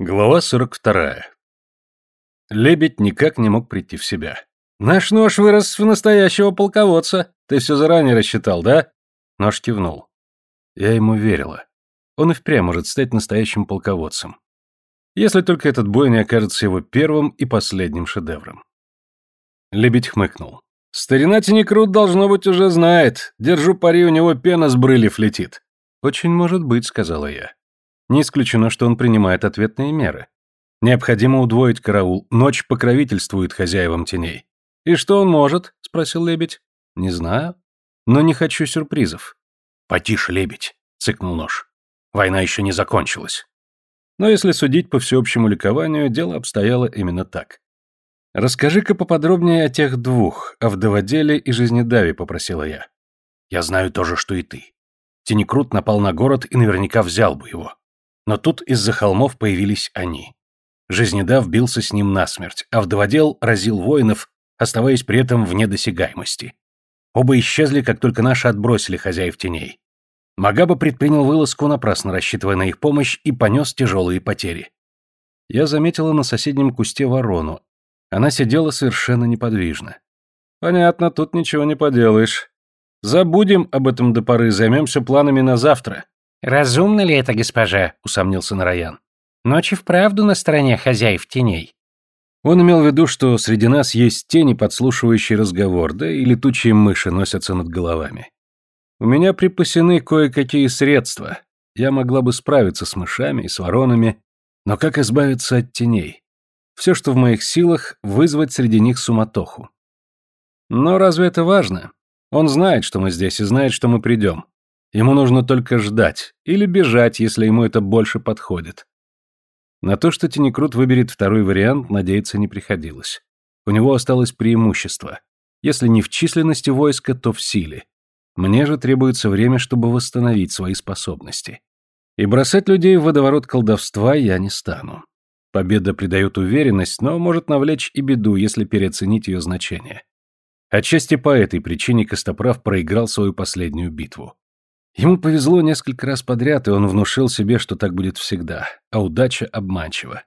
Глава 42. Лебедь никак не мог прийти в себя. «Наш нож вырос в настоящего полководца. Ты все заранее рассчитал, да?» Нож кивнул. Я ему верила. Он и впрямь может стать настоящим полководцем. Если только этот бой не окажется его первым и последним шедевром. Лебедь хмыкнул. «Старина Тинекрут, должно быть, уже знает. Держу пари, у него пена с брыльев летит». «Очень может быть», — сказала я. Не исключено, что он принимает ответные меры. Необходимо удвоить караул, ночь покровительствует хозяевам теней. «И что он может?» — спросил лебедь. «Не знаю. Но не хочу сюрпризов». «Потише, лебедь», — цыкнул нож. «Война еще не закончилась». Но если судить по всеобщему ликованию, дело обстояло именно так. «Расскажи-ка поподробнее о тех двух, о вдоводеле и жизнедаве», — попросила я. «Я знаю то же, что и ты. Тенекрут напал на город и наверняка взял бы его. Но тут из-за холмов появились они. Жизнедав бился с ним насмерть, а вдоводел разил воинов, оставаясь при этом вне досягаемости. Оба исчезли, как только наши отбросили хозяев теней. Магаба предпринял вылазку, напрасно рассчитывая на их помощь, и понес тяжелые потери. Я заметила на соседнем кусте ворону. Она сидела совершенно неподвижно. Понятно, тут ничего не поделаешь. Забудем об этом до поры, займемся планами на завтра. «Разумно ли это, госпожа?» — усомнился Нараян. «Ночь и вправду на стороне хозяев теней». Он имел в виду, что среди нас есть тени, подслушивающие разговор, да и летучие мыши носятся над головами. У меня припасены кое-какие средства. Я могла бы справиться с мышами и с воронами, но как избавиться от теней? Все, что в моих силах, вызвать среди них суматоху. Но разве это важно? Он знает, что мы здесь, и знает, что мы придем. Ему нужно только ждать, или бежать, если ему это больше подходит. На то, что Тинекрут выберет второй вариант, надеяться не приходилось. У него осталось преимущество. Если не в численности войска, то в силе. Мне же требуется время, чтобы восстановить свои способности. И бросать людей в водоворот колдовства я не стану. Победа придает уверенность, но может навлечь и беду, если переоценить ее значение. Отчасти по этой причине Костоправ проиграл свою последнюю битву. Ему повезло несколько раз подряд, и он внушил себе, что так будет всегда, а удача обманчива.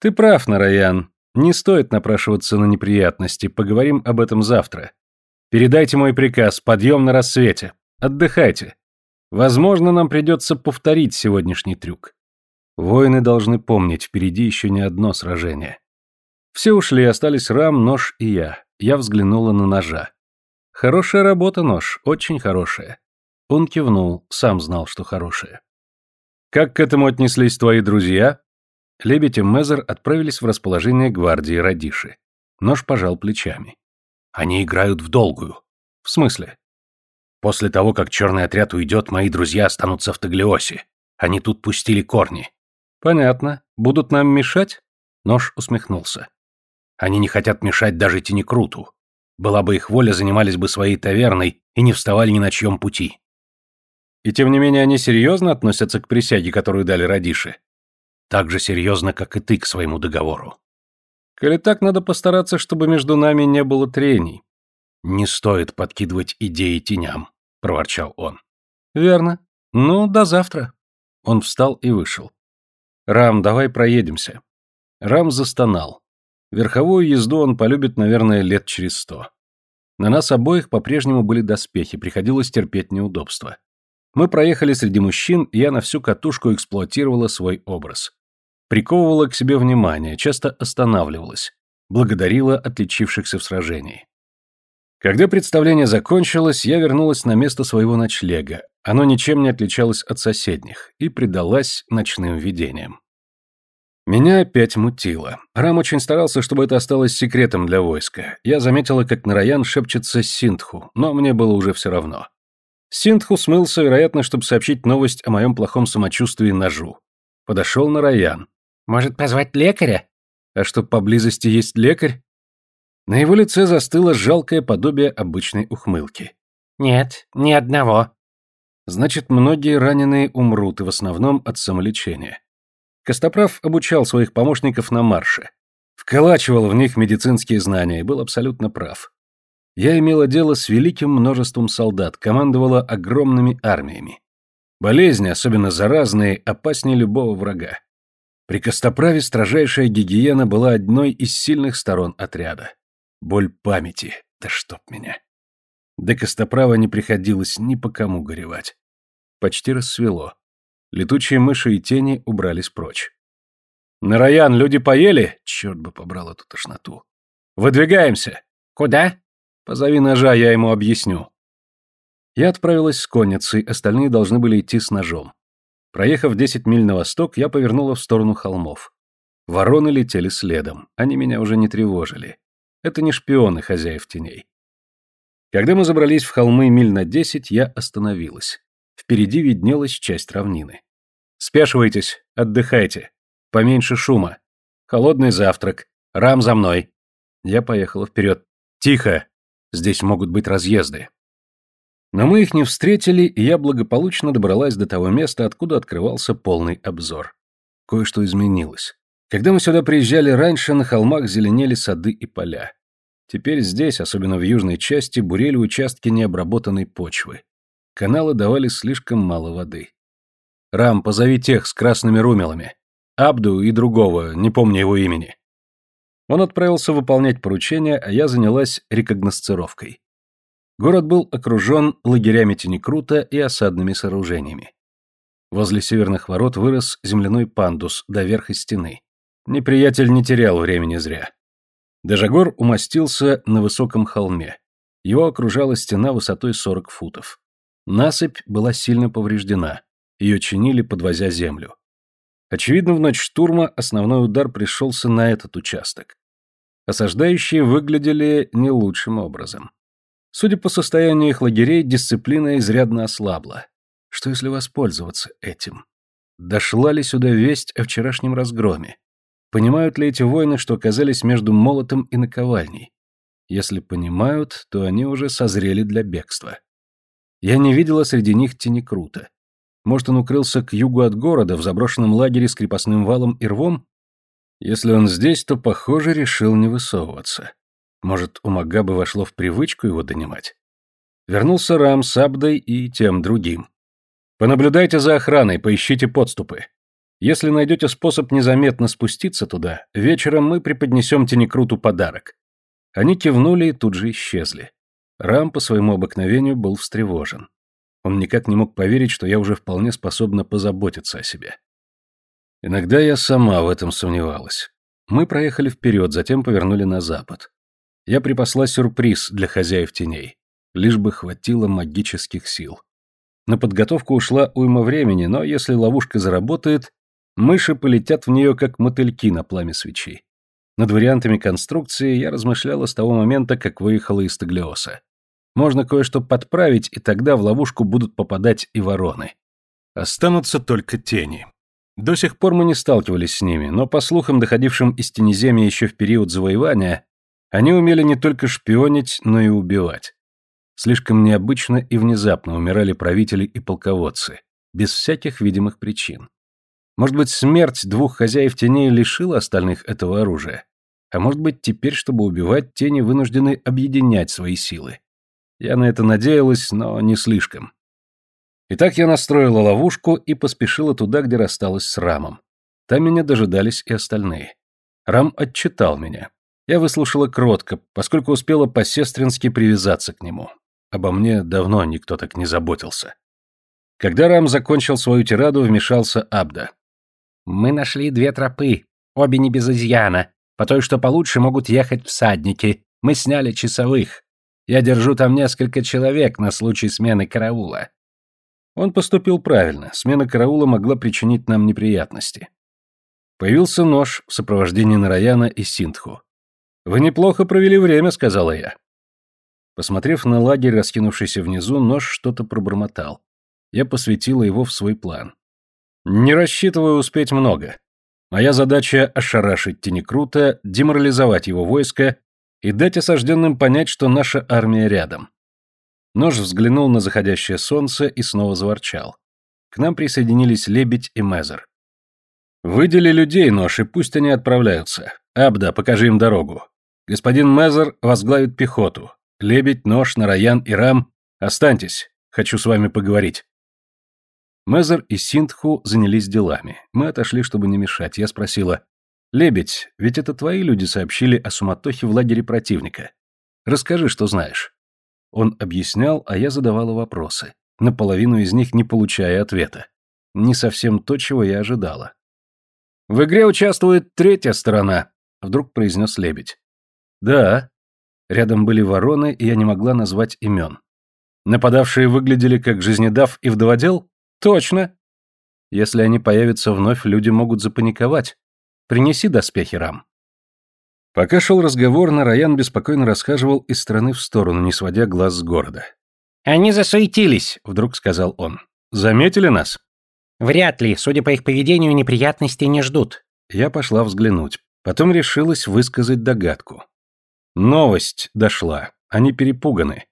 Ты прав, Нараян. Не стоит напрашиваться на неприятности, поговорим об этом завтра. Передайте мой приказ, подъем на рассвете. Отдыхайте. Возможно, нам придется повторить сегодняшний трюк. Воины должны помнить, впереди еще не одно сражение. Все ушли, остались Рам, Нож и я. Я взглянула на ножа. Хорошая работа, Нож, очень хорошая. Он кивнул, сам знал, что хорошее. «Как к этому отнеслись твои друзья?» Лебедь и Мезер отправились в расположение гвардии Радиши. Нож пожал плечами. «Они играют в долгую». «В смысле?» «После того, как черный отряд уйдет, мои друзья останутся в Таглиосе. Они тут пустили корни». «Понятно. Будут нам мешать?» Нож усмехнулся. «Они не хотят мешать даже Тинекруту. Была бы их воля, занимались бы своей таверной и не вставали ни на чьем пути. И тем не менее они серьезно относятся к присяге, которую дали Радиши? Так же серьезно, как и ты к своему договору. Коли так, надо постараться, чтобы между нами не было трений. Не стоит подкидывать идеи теням, проворчал он. Верно. Ну, до завтра. Он встал и вышел. Рам, давай проедемся. Рам застонал. Верховую езду он полюбит, наверное, лет через сто. На нас обоих по-прежнему были доспехи, приходилось терпеть неудобства. Мы проехали среди мужчин, и я на всю катушку эксплуатировала свой образ. Приковывала к себе внимание, часто останавливалась, благодарила отличившихся в сражении. Когда представление закончилось, я вернулась на место своего ночлега, оно ничем не отличалось от соседних, и предалась ночным видениям. Меня опять мутило. Рам очень старался, чтобы это осталось секретом для войска. Я заметила, как Нараян шепчется Синтху, но мне было уже все равно. Синтху смылся, вероятно, чтобы сообщить новость о моем плохом самочувствии ножу. Подошел на Раян. «Может, позвать лекаря?» «А что, поблизости есть лекарь?» На его лице застыло жалкое подобие обычной ухмылки. «Нет, ни одного». Значит, многие раненые умрут, и в основном от самолечения. Костоправ обучал своих помощников на марше. Вколачивал в них медицинские знания и был абсолютно прав. Я имела дело с великим множеством солдат, командовала огромными армиями. Болезни, особенно заразные, опаснее любого врага. При Костоправе строжайшая гигиена была одной из сильных сторон отряда. Боль памяти, да чтоб меня. До Костоправа не приходилось ни по кому горевать. Почти рассвело. Летучие мыши и тени убрались прочь. «Нараян, люди поели?» Черт бы побрал эту тошноту. «Выдвигаемся!» «Куда?» «Позови ножа, я ему объясню». Я отправилась с конницей, остальные должны были идти с ножом. Проехав 10 миль на восток, я повернула в сторону холмов. Вороны летели следом, они меня уже не тревожили. Это не шпионы хозяев теней. Когда мы забрались в холмы миль на десять, я остановилась. Впереди виднелась часть равнины. «Спешивайтесь, отдыхайте. Поменьше шума. Холодный завтрак. Рам за мной». Я поехала вперед. «Тихо! Здесь могут быть разъезды». Но мы их не встретили, и я благополучно добралась до того места, откуда открывался полный обзор. Кое-что изменилось. Когда мы сюда приезжали раньше, на холмах зеленели сады и поля. Теперь здесь, особенно в южной части, бурели участки необработанной почвы. Каналы давали слишком мало воды. «Рам, позови тех с красными румелами. Абду и другого, не помню его имени». Он отправился выполнять поручение, а я занялась рекогносцировкой. Город был окружен лагерями Тенекрута и осадными сооружениями. Возле северных ворот вырос земляной пандус до верха стены. Неприятель не терял времени зря. Дежагор умостился на высоком холме. Его окружала стена высотой 40 футов. Насыпь была сильно повреждена. Ее чинили, подвозя землю. Очевидно, в ночь штурма основной удар пришелся на этот участок. Осаждающие выглядели не лучшим образом. Судя по состоянию их лагерей, дисциплина изрядно ослабла. Что если воспользоваться этим? Дошла ли сюда весть о вчерашнем разгроме? Понимают ли эти воины, что оказались между молотом и наковальней? Если понимают, то они уже созрели для бегства. Я не видела среди них тени крута. Может, он укрылся к югу от города, в заброшенном лагере с крепостным валом и рвом? Если он здесь, то, похоже, решил не высовываться. Может, у Магабы вошло в привычку его донимать? Вернулся Рам с Абдой и тем другим. Понаблюдайте за охраной, поищите подступы. Если найдете способ незаметно спуститься туда, вечером мы преподнесем Тенекруту подарок. Они кивнули и тут же исчезли. Рам по своему обыкновению был встревожен. Он никак не мог поверить, что я уже вполне способна позаботиться о себе. Иногда я сама в этом сомневалась. Мы проехали вперед, затем повернули на запад я припасла сюрприз для хозяев теней, лишь бы хватило магических сил. На подготовку ушла уйма времени, но если ловушка заработает, мыши полетят в нее, как мотыльки на пламя свечи. Над вариантами конструкции я размышляла с того момента, как выехала из Таглиоса. Можно кое-что подправить, и тогда в ловушку будут попадать и вороны. Останутся только тени. До сих пор мы не сталкивались с ними, но по слухам, доходившим из Тенеземья еще в период завоевания, они умели не только шпионить, но и убивать. Слишком необычно и внезапно умирали правители и полководцы, без всяких видимых причин. Может быть, смерть двух хозяев теней лишила остальных этого оружия, а может быть, теперь, чтобы убивать, тени вынуждены объединять свои силы. Я на это надеялась, но не слишком. Итак, я настроила ловушку и поспешила туда, где рассталась с Рамом. Там меня дожидались и остальные. Рам отчитал меня. Я выслушала кротко, поскольку успела по-сестрински привязаться к нему. Обо мне давно никто так не заботился. Когда Рам закончил свою тираду, вмешался Абда. «Мы нашли две тропы, обе не без изъяна. По той, что получше, могут ехать всадники. Мы сняли часовых. Я держу там несколько человек на случай смены караула». Он поступил правильно, смена караула могла причинить нам неприятности. Появился нож в сопровождении Нараяна и Синтху. «Вы неплохо провели время», — сказала я. Посмотрев на лагерь, раскинувшийся внизу, нож что-то пробормотал. Я посвятила его в свой план. Не рассчитываю успеть много. Моя задача — ошарашить Тенекрута, деморализовать его войско и дать осажденным понять, что наша армия рядом. Нож взглянул на заходящее солнце и снова заворчал. К нам присоединились Лебедь и Мезер. «Выдели людей, нож, и пусть они отправляются. Абда, покажи им дорогу. Господин Мезер возглавит пехоту. Лебедь, Нож, Нараян и Рам, останьтесь. Хочу с вами поговорить. Мезер и Синтху занялись делами. Мы отошли, чтобы не мешать. Я спросила, «Лебедь, ведь это твои люди сообщили о суматохе в лагере противника. Расскажи, что знаешь». Он объяснял, а я задавала вопросы, наполовину из них не получая ответа. Не совсем то, чего я ожидала. «В игре участвует третья сторона», — вдруг произнес лебедь. «Да». Рядом были вороны, и я не могла назвать имен. Нападавшие выглядели как жизнедав и вдоводел? Точно. Если они появятся вновь, люди могут запаниковать. Принеси доспехи, Рам. Пока шел разговор, Нараян беспокойно расхаживал из стороны в сторону, не сводя глаз с города. «Они засуетились», — вдруг сказал он. «Заметили нас?» «Вряд ли. Судя по их поведению, неприятностей не ждут». Я пошла взглянуть. Потом решилась высказать догадку. Новость дошла. Они перепуганы.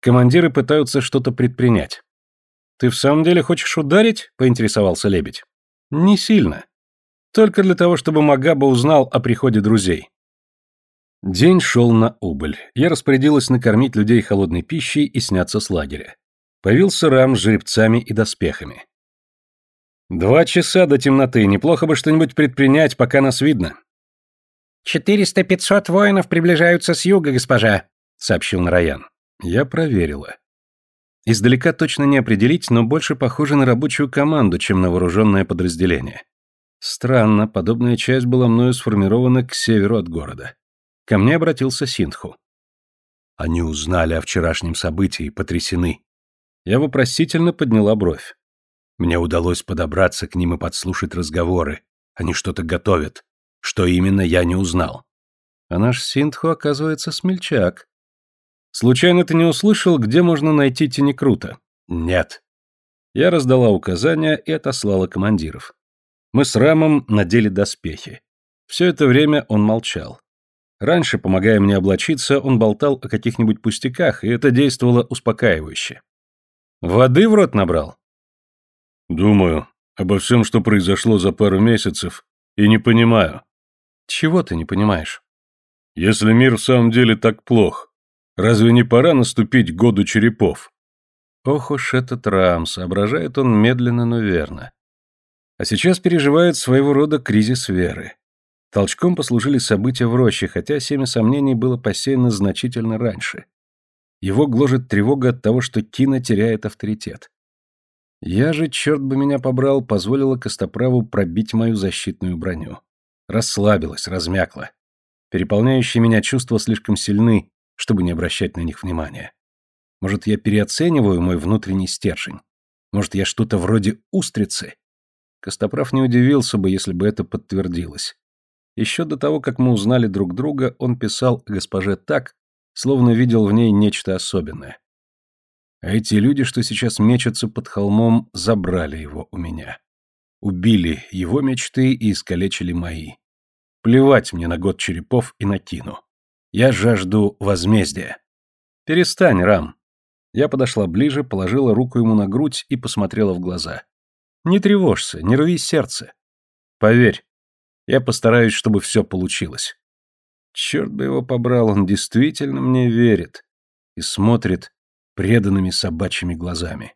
Командиры пытаются что-то предпринять. «Ты в самом деле хочешь ударить?» — поинтересовался лебедь. «Не сильно. Только для того, чтобы Магаба узнал о приходе друзей. День шел на убыль. Я распорядилась накормить людей холодной пищей и сняться с лагеря. Появился рам с жеребцами и доспехами. «Два часа до темноты. Неплохо бы что-нибудь предпринять, пока нас видно». «Четыреста-пятьсот воинов приближаются с юга, госпожа», — сообщил Нараян. Я проверила. Издалека точно не определить, но больше похоже на рабочую команду, чем на вооруженное подразделение. Странно, подобная часть была мною сформирована к северу от города. Ко мне обратился Синтху. Они узнали о вчерашнем событии, потрясены. Я вопросительно подняла бровь. Мне удалось подобраться к ним и подслушать разговоры. Они что-то готовят. Что именно, я не узнал. А наш Синтху, оказывается, смельчак. Случайно ты не услышал, где можно найти Тенекрута? Нет. Я раздала указания и отослала командиров. Мы с Рамом надели доспехи. Все это время он молчал. Раньше, помогая мне облачиться, он болтал о каких-нибудь пустяках, и это действовало успокаивающе. Воды в рот набрал? Думаю, обо всем, что произошло за пару месяцев, и не понимаю. Чего ты не понимаешь? Если мир в самом деле так плох, разве не пора наступить году черепов? Ох уж этот Рам, соображает он медленно, но верно. А сейчас переживает своего рода кризис веры. Толчком послужили события в роще, хотя семя сомнений было посеяно значительно раньше. Его гложет тревога от того, что Кина теряет авторитет. Я же, черт бы меня побрал, позволила Костоправу пробить мою защитную броню. Расслабилась, размякла. Переполняющие меня чувства слишком сильны, чтобы не обращать на них внимания. Может, я переоцениваю мой внутренний стержень? Может, я что-то вроде устрицы? Костоправ не удивился бы, если бы это подтвердилось. Еще до того, как мы узнали друг друга, он писал госпоже так, словно видел в ней нечто особенное. А эти люди, что сейчас мечутся под холмом, забрали его у меня. Убили его мечты и искалечили мои. Плевать мне на год черепов и на кину. Я жажду возмездия. Перестань, Рам. Я подошла ближе, положила руку ему на грудь и посмотрела в глаза. Не тревожься, не рви сердце. Поверь, я постараюсь, чтобы все получилось. Черт бы его побрал, он действительно мне верит и смотрит преданными собачьими глазами.